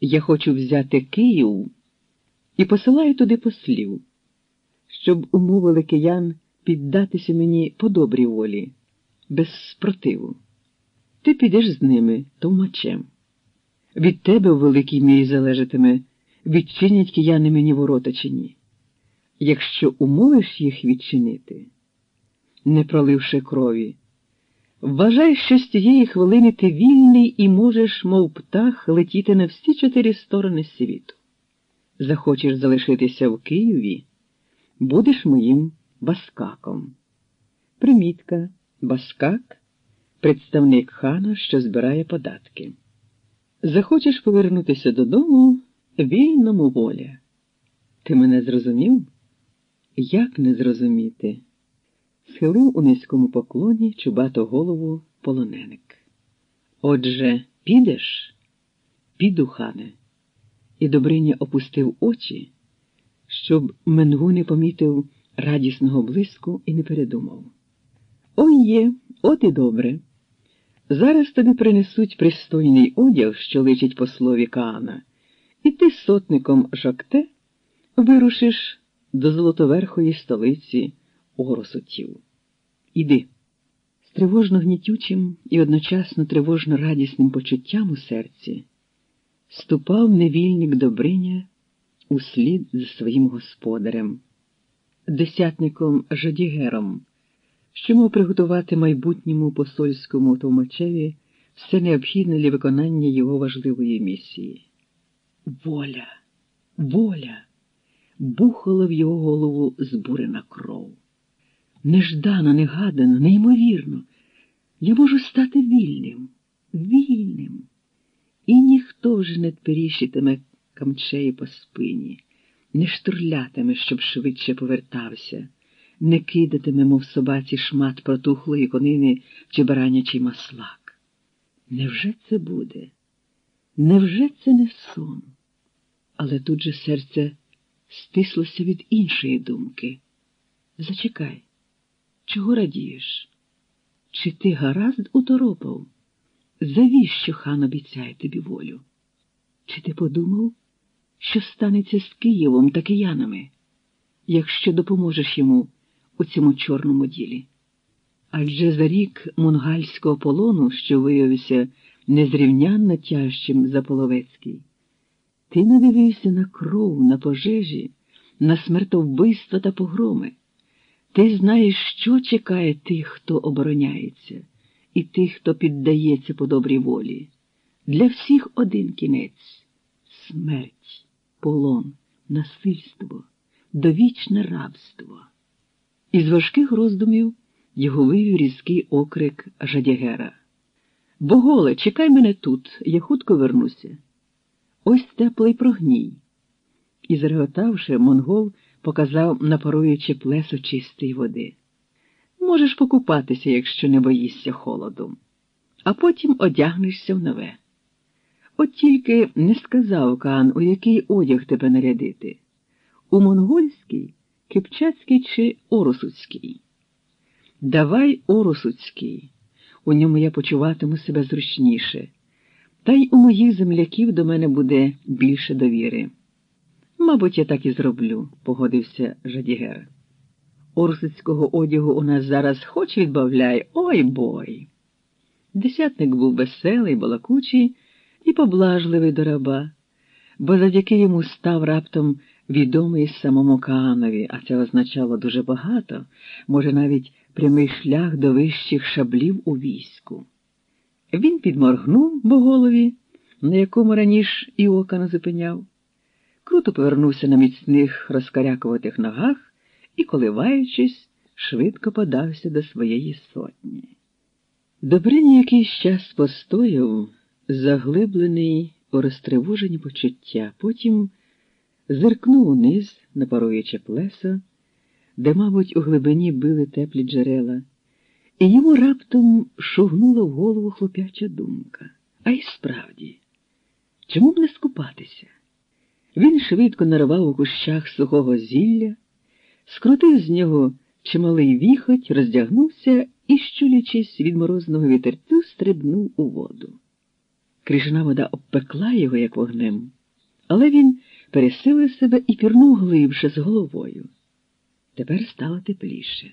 Я хочу взяти Київ і посилаю туди послів, щоб умовили киян піддатися мені по добрій волі, без спротиву. Ти підеш з ними товмачем. Від тебе в великій мірі залежатиме, відчинять кияни мені ворота чи ні. Якщо умовиш їх відчинити, не проливши крові, вважай, що з тієї хвилини ти вільний і можеш, мов птах, летіти на всі чотири сторони світу. Захочеш залишитися в Києві, будеш моїм баскаком. Примітка баскак представник хана, що збирає податки. Захочеш повернутися додому вільному воля. Ти мене зрозумів? Як не зрозуміти? Схилив у низькому поклоні чубату голову полоненик. Отже, підеш? Піду, хане. І Добриня опустив очі, щоб Менгу не помітив радісного блиску і не передумав. Ой є, от і добре. Зараз тобі принесуть пристойний одяг, що личить послові Каана, і ти сотником Жакте вирушиш до золотоверхої столиці Оросотів. Іди. З тривожно гнітючим і одночасно тривожно радісним почуттям у серці ступав невільник Добриня услід за своїм господарем, десятником Жадігером що мав приготувати майбутньому посольському товмачеві все необхідне для виконання його важливої місії. Воля, воля, бухала в його голову збурена кров. Неждано, негадано, неймовірно, я можу стати вільним, вільним, і ніхто вже не тперіщитиме камчею по спині, не штурлятиме, щоб швидше повертався не кидатиме, мов собаці, шмат протухлої конини чи баранячий маслак. Невже це буде? Невже це не сон? Але тут же серце стислося від іншої думки. Зачекай, чого радієш? Чи ти гаразд уторопав? Завіщо хан обіцяє тобі волю? Чи ти подумав, що станеться з Києвом та киянами, якщо допоможеш йому? у цьому чорному ділі. Адже за рік мунгальського полону, що виявився незрівнянно тяжчим за Половецький, ти надивився на кров, на пожежі, на смертовбивства та погроми. Ти знаєш, що чекає тих, хто обороняється, і тих, хто піддається по добрій волі. Для всіх один кінець смерть, полон, насильство, довічне рабство. Із важких роздумів його вивів різкий окрик Жадягера. Боголе, чекай мене тут, я хутко вернуся. Ось теплий прогній. І, зареготавши, монгол показав напоруючи плесо чистої води. Можеш покупатися, якщо не боїшся холоду, а потім одягнешся в нове. От тільки не сказав Каан, у який одяг тебе нарядити. У монгольський Кипчацький чи Орусуцький? Давай Орусуцький. У ньому я почуватиму себе зручніше, та й у моїх земляків до мене буде більше довіри. Мабуть, я так і зроблю, погодився Жадігер. Орсуцького одягу у нас зараз хоч відбавляй, ой бой. Десятник був веселий, балакучий і поблажливий до раба, бо завдяки йому став раптом відомий самому Каанові, а це означало дуже багато, може, навіть прямий шлях до вищих шаблів у війську. Він підморгнув боголові, на якому раніше і ока не зупиняв, круто повернувся на міцних розкарякуватих ногах і, коливаючись, швидко подався до своєї сотні. Добрині якийсь час постояв, заглиблений у розтривожені почуття, потім зиркнув униз на паруюче плесо, де, мабуть, у глибині били теплі джерела, і йому раптом шугнула в голову хлопяча думка. А й справді, чому б не скупатися? Він швидко нарвав у кущах сухого зілля, скрутив з нього чималий віхоть, роздягнувся і, щулячись від морозного вітерцю, стрибнув у воду. Крижана вода обпекла його, як вогнем, але він пересилив себе і пірнув глибше з головою. Тепер стало тепліше.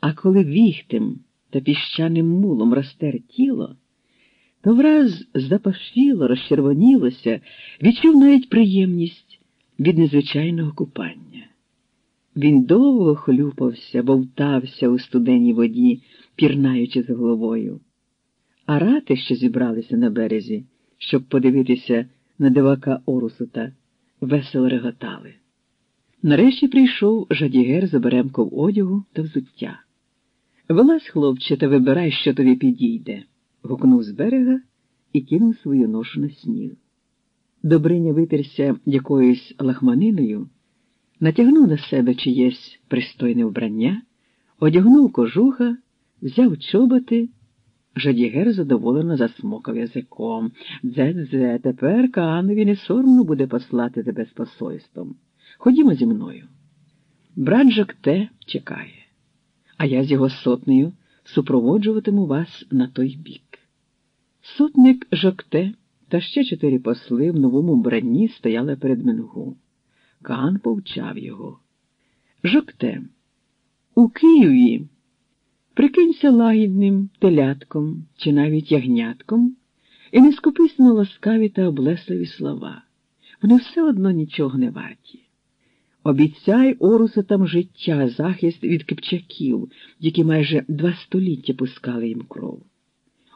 А коли віхтем та піщаним мулом розтер тіло, враз запашіло, розчервонілося, відчув навіть приємність від незвичайного купання. Він довго хлюпався, бовтався у студеній воді, пірнаючи з головою. А рати, що зібралися на березі, щоб подивитися на дивака Орусута, весело реготали. Нарешті прийшов жадігер з оберемком одягу та взуття. Вилазь, хлопче, та вибирай, що тобі підійде, гукнув з берега і кинув свою ношу на сніг. Добриня витерся якоюсь лахманиною, натягнув на себе чиєсь пристойне вбрання, одягнув кожуха, взяв чоботи. Жадігер задоволено засмокав язиком. Дзе-дзе, тепер Каанові не соромно буде послати тебе з посольством. Ходімо зі мною. Брат Жокте чекає, а я з його сотнею супроводжуватиму вас на той бік. Сотник Жокте та ще чотири посли в новому бранні стояли перед Менгу. Каан повчав його. Жокте, у Києві прикинься лагідним телятком чи навіть ягнятком і не скупись на ласкаві та облесливі слова. Вони все одно нічого не варті. Обіцяй орусатам життя, захист від кипчаків, які майже два століття пускали їм кров.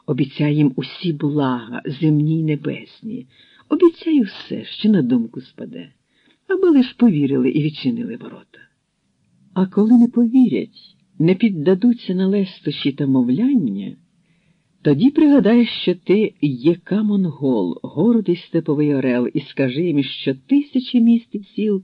Обіцяй їм усі блага, земні й небесні. Обіцяй усе, що на думку спаде, аби лиш повірили і відчинили ворота. А коли не повірять, не піддадуться на лестощі та мовляння, тоді пригадай, що ти єка-монгол, гордий степовий орел, і скажи їм, що тисячі міст і сіл